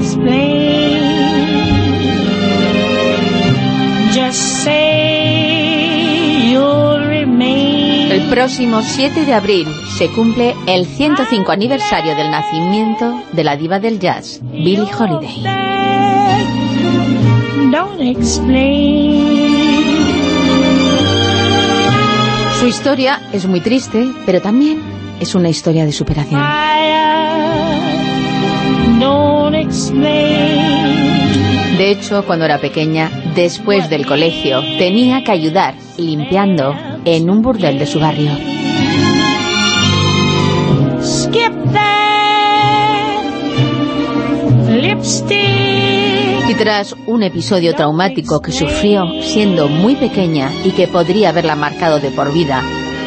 explain. Just say you'll remain. El próximo 7 de abril se cumple el 105 aniversario del nacimiento de la diva del jazz, Billie Holiday. Don't explain. Su historia es muy triste, pero también es una historia de superación. Explain. De hecho, cuando era pequeña, después del colegio, tenía que ayudar limpiando en un burdel de su barrio. Y tras un episodio traumático que sufrió siendo muy pequeña y que podría haberla marcado de por vida,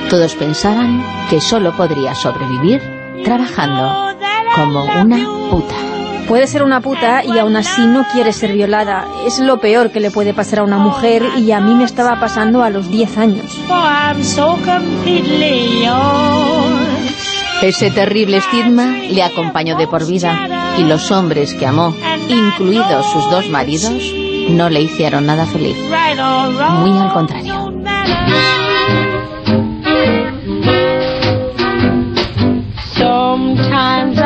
todos pensaban que solo podría sobrevivir trabajando como una puta. Puede ser una puta y aún así no quiere ser violada. Es lo peor que le puede pasar a una mujer y a mí me estaba pasando a los 10 años. Ese terrible estigma le acompañó de por vida y los hombres que amó, incluidos sus dos maridos, no le hicieron nada feliz. Muy al contrario. Sometimes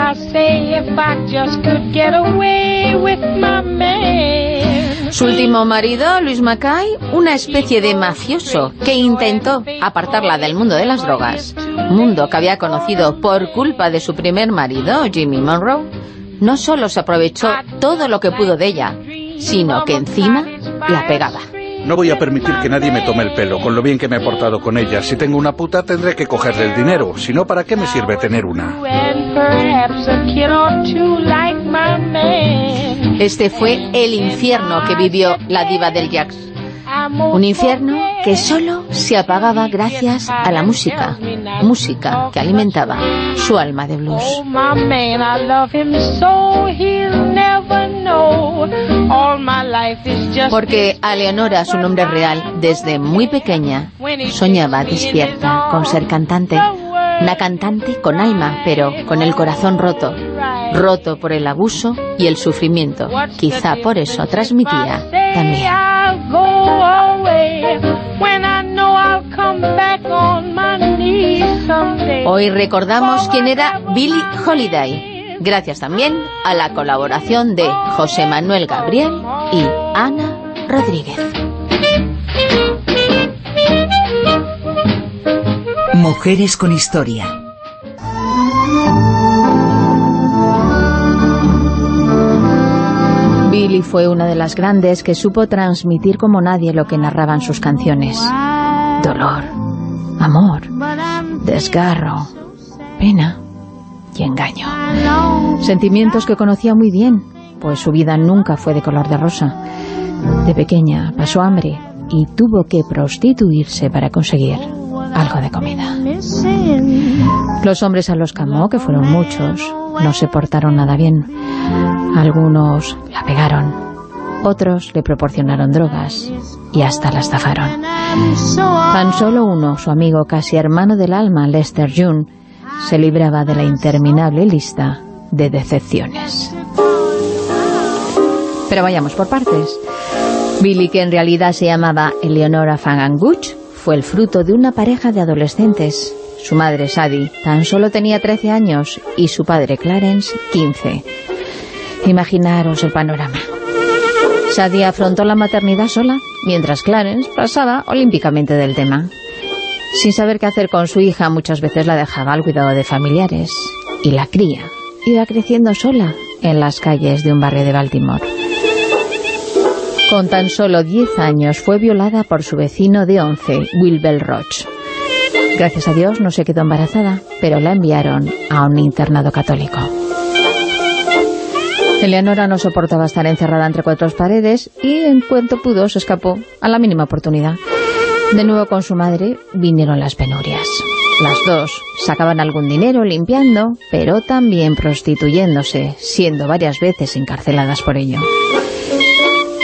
Su último marido, Luis Mackay, una especie de mafioso que intentó apartarla del mundo de las drogas, mundo que había conocido por culpa de su primer marido, Jimmy Monroe, no solo se aprovechó todo lo que pudo de ella, sino que encima la pegaba. No voy a permitir que nadie me tome el pelo, con lo bien que me he portado con ella. Si tengo una puta, tendré que cogerle el dinero. Si no, ¿para qué me sirve tener una? Este fue el infierno que vivió la diva del jazz. Un infierno que solo se apagaba gracias a la música, música que alimentaba su alma de Oh, blues. Porque a Leonora, su nombre real, desde muy pequeña, soñaba despierta con ser cantante. Una cantante con alma, pero con el corazón roto. Roto por el abuso y el sufrimiento. Quizá por eso transmitía también. Hoy recordamos quién era Billie Holiday, gracias también a la colaboración de José Manuel Gabriel y Ana Rodríguez. Mujeres con historia. Billie fue una de las grandes que supo transmitir como nadie lo que narraban sus canciones. Dolor, amor, desgarro, pena y engaño. Sentimientos que conocía muy bien, pues su vida nunca fue de color de rosa. De pequeña pasó hambre y tuvo que prostituirse para conseguir algo de comida. Los hombres a los que amó, que fueron muchos, no se portaron nada bien. Algunos la pegaron, otros le proporcionaron drogas y hasta la estafaron. Tan solo uno, su amigo casi hermano del alma, Lester June, se libraba de la interminable lista de decepciones. Pero vayamos por partes. Billy, que en realidad se llamaba Eleonora Fanganguch, fue el fruto de una pareja de adolescentes. Su madre, Sadie, tan solo tenía 13 años y su padre, Clarence, 15. Imaginaros el panorama. Sadie afrontó la maternidad sola, mientras Clarence pasaba olímpicamente del tema. Sin saber qué hacer con su hija, muchas veces la dejaba al cuidado de familiares. Y la cría iba creciendo sola en las calles de un barrio de Baltimore. Con tan solo 10 años fue violada por su vecino de 11, Wilbur Roach. Gracias a Dios no se quedó embarazada, pero la enviaron a un internado católico. Eleonora no soportaba estar encerrada entre cuatro paredes y en cuanto pudo se escapó a la mínima oportunidad. De nuevo con su madre vinieron las penurias. Las dos sacaban algún dinero limpiando, pero también prostituyéndose, siendo varias veces encarceladas por ello.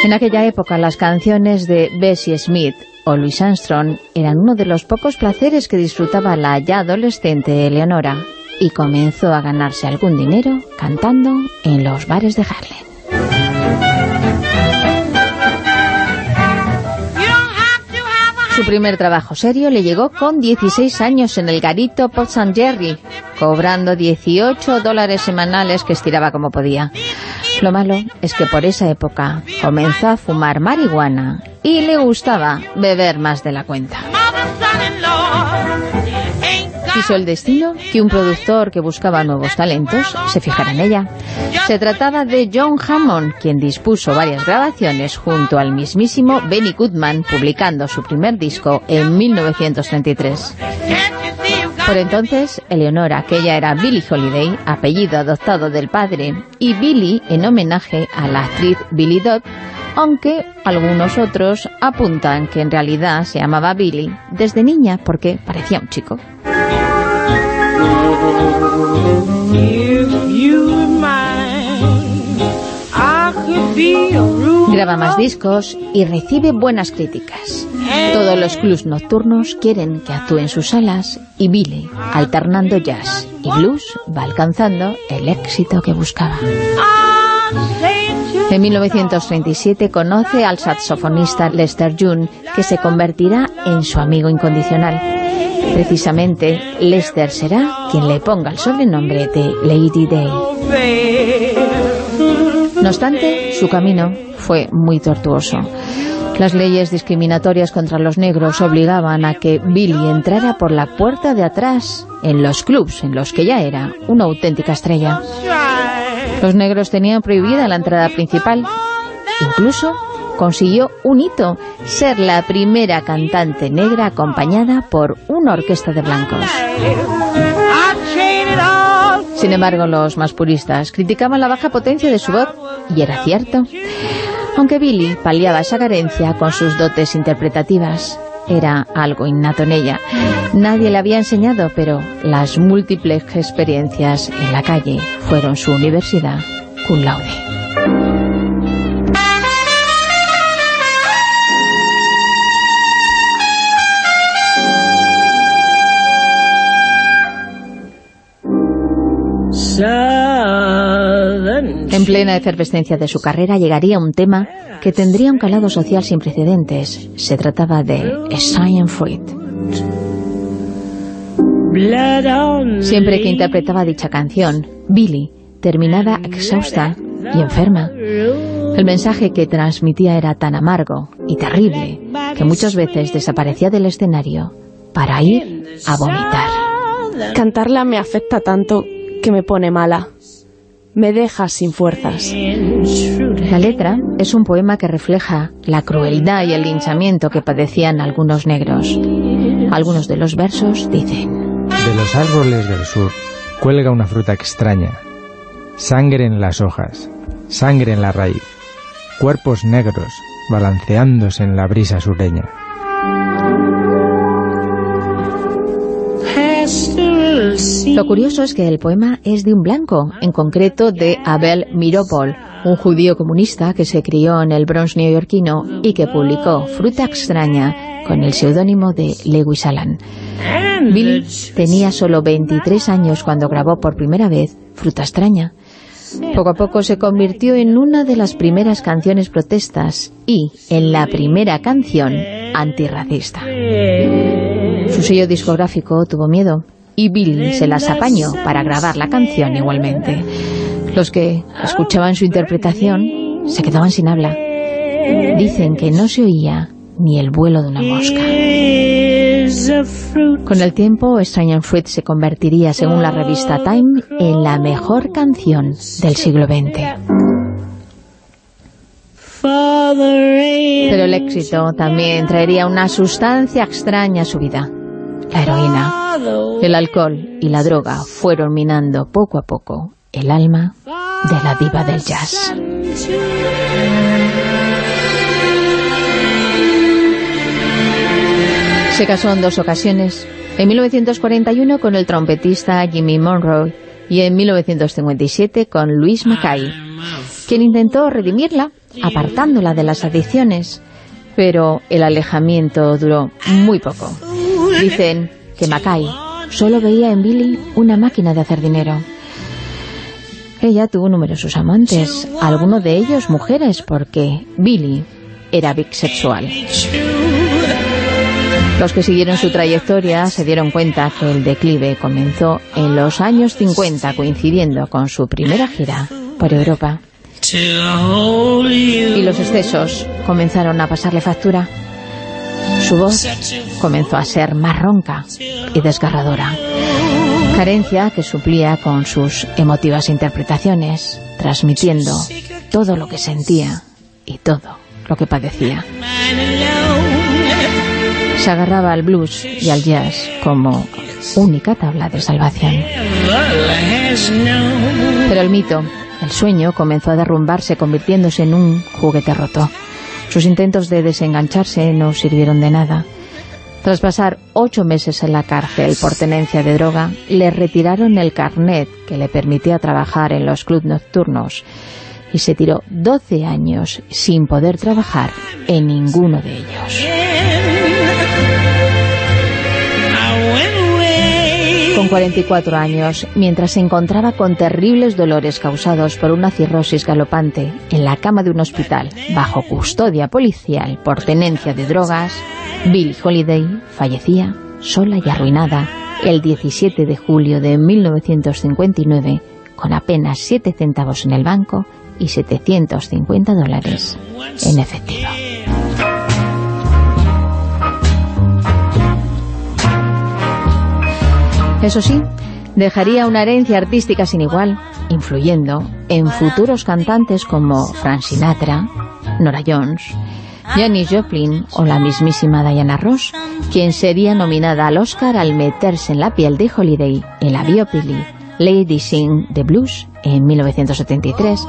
En aquella época las canciones de Bessie Smith o Louis Armstrong eran uno de los pocos placeres que disfrutaba la ya adolescente Eleonora y comenzó a ganarse algún dinero cantando en los bares de Harlem. Primer trabajo serio le llegó con 16 años en el garito Port St. Jerry, cobrando 18 dólares semanales que estiraba como podía. Lo malo es que por esa época comenzó a fumar marihuana y le gustaba beber más de la cuenta. Quiso el destino que un productor que buscaba nuevos talentos se fijara en ella. Se trataba de John Hammond, quien dispuso varias grabaciones junto al mismísimo Benny Goodman, publicando su primer disco en 1933. Por entonces, Eleonora, que ella era Billie Holiday, apellido adoptado del padre, y Billie en homenaje a la actriz Billie Dodd, aunque algunos otros apuntan que en realidad se llamaba Billie desde niña porque parecía un chico. Graba más discos y recibe buenas críticas. Todos los clubs nocturnos quieren que actúe en sus salas y Billy, alternando jazz y blues, va alcanzando el éxito que buscaba. En 1937 conoce al saxofonista Lester Young, que se convertirá en su amigo incondicional. Precisamente, Lester será quien le ponga el sobrenombre de Lady Day. No obstante, su camino fue muy tortuoso. Las leyes discriminatorias contra los negros obligaban a que Billy entrara por la puerta de atrás en los clubs en los que ya era una auténtica estrella. Los negros tenían prohibida la entrada principal. Incluso consiguió un hito, ser la primera cantante negra acompañada por una orquesta de blancos. Sin embargo, los más puristas criticaban la baja potencia de su voz, y era cierto. Aunque Billy paliaba esa carencia con sus dotes interpretativas, era algo innato en ella. Nadie le había enseñado, pero las múltiples experiencias en la calle fueron su universidad cum laude. En plena efervescencia de su carrera llegaría un tema que tendría un calado social sin precedentes. Se trataba de Science Fruit. Siempre que interpretaba dicha canción, Billy terminaba exhausta y enferma. El mensaje que transmitía era tan amargo y terrible que muchas veces desaparecía del escenario para ir a vomitar. Cantarla me afecta tanto que me pone mala. Me deja sin fuerzas. La letra es un poema que refleja la crueldad y el linchamiento que padecían algunos negros. Algunos de los versos dicen... De los árboles del sur cuelga una fruta extraña. Sangre en las hojas, sangre en la raíz, cuerpos negros balanceándose en la brisa sureña. Lo curioso es que el poema es de un blanco, en concreto de Abel Miropol, un judío comunista que se crió en el Bronx neoyorquino y que publicó Fruta extraña con el seudónimo de Lewis Allen. Bill tenía solo 23 años cuando grabó por primera vez Fruta extraña. Poco a poco se convirtió en una de las primeras canciones protestas y en la primera canción antirracista. Su sello discográfico tuvo miedo y Billy se las apañó para grabar la canción igualmente. Los que escuchaban su interpretación se quedaban sin habla. Dicen que no se oía ni el vuelo de una mosca. Con el tiempo, Strange Fruit se convertiría, según la revista Time, en la mejor canción del siglo XX. Pero el éxito también traería una sustancia extraña a su vida, la heroína. El alcohol y la droga fueron minando poco a poco el alma de la diva del jazz. Se casó en dos ocasiones, en 1941 con el trompetista Jimmy Monroe y en 1957 con Louis Mackay, quien intentó redimirla apartándola de las adicciones, pero el alejamiento duró muy poco. Dicen que Mackay solo veía en Billy una máquina de hacer dinero. Ella tuvo numerosos amantes, algunos de ellos mujeres, porque Billy era bisexual. Los que siguieron su trayectoria se dieron cuenta que el declive comenzó en los años 50, coincidiendo con su primera gira por Europa. Y los excesos comenzaron a pasarle factura. Su voz comenzó a ser más ronca y desgarradora. Carencia que suplía con sus emotivas interpretaciones, transmitiendo todo lo que sentía y todo lo que padecía. Se agarraba al blues y al jazz como única tabla de salvación. Pero el mito, el sueño, comenzó a derrumbarse convirtiéndose en un juguete roto. Sus intentos de desengancharse no sirvieron de nada. Tras pasar ocho meses en la cárcel por tenencia de droga, le retiraron el carnet que le permitía trabajar en los clubs nocturnos y se tiró 12 años sin poder trabajar en ninguno de ellos. Con 44 años, mientras se encontraba con terribles dolores causados por una cirrosis galopante en la cama de un hospital bajo custodia policial por tenencia de drogas, Billie Holiday fallecía sola y arruinada el 17 de julio de 1959 con apenas 7 centavos en el banco y 750 dólares en efectivo. Eso sí, dejaría una herencia artística sin igual, influyendo en futuros cantantes como Frank Sinatra, Nora Jones, Janis Joplin o la mismísima Diana Ross, quien sería nominada al Oscar al meterse en la piel de Holiday en la biopili Lady Sing the Blues en 1973,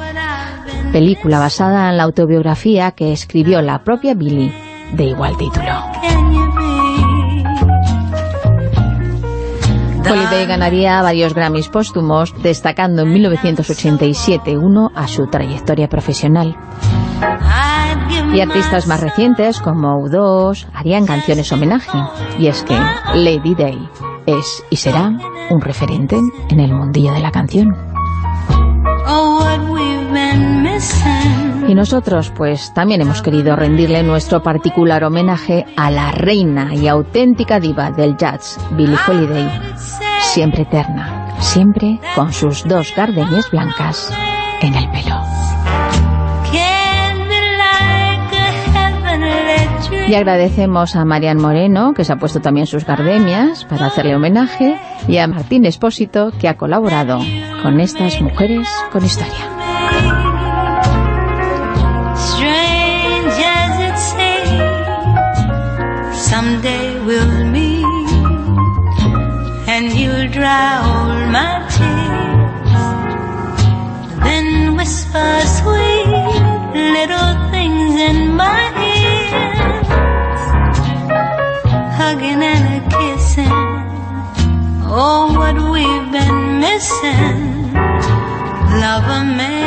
película basada en la autobiografía que escribió la propia Billy de igual título. Holiday ganaría varios Grammys póstumos, destacando en 1987 uno a su trayectoria profesional. Y artistas más recientes como U2 harían canciones homenaje. Y es que Lady Day es y será un referente en el mundillo de la canción. Y nosotros, pues, también hemos querido rendirle nuestro particular homenaje a la reina y auténtica diva del jazz, Billie Holiday, siempre eterna, siempre con sus dos gardenias blancas en el pelo. Y agradecemos a Marian Moreno, que se ha puesto también sus gardenias para hacerle homenaje, y a Martín Espósito, que ha colaborado con estas mujeres con historia. Dry all my tears. Then whisper sweet little things in my ears, hugging and a kissing. Oh, what we've been missing. Love a man.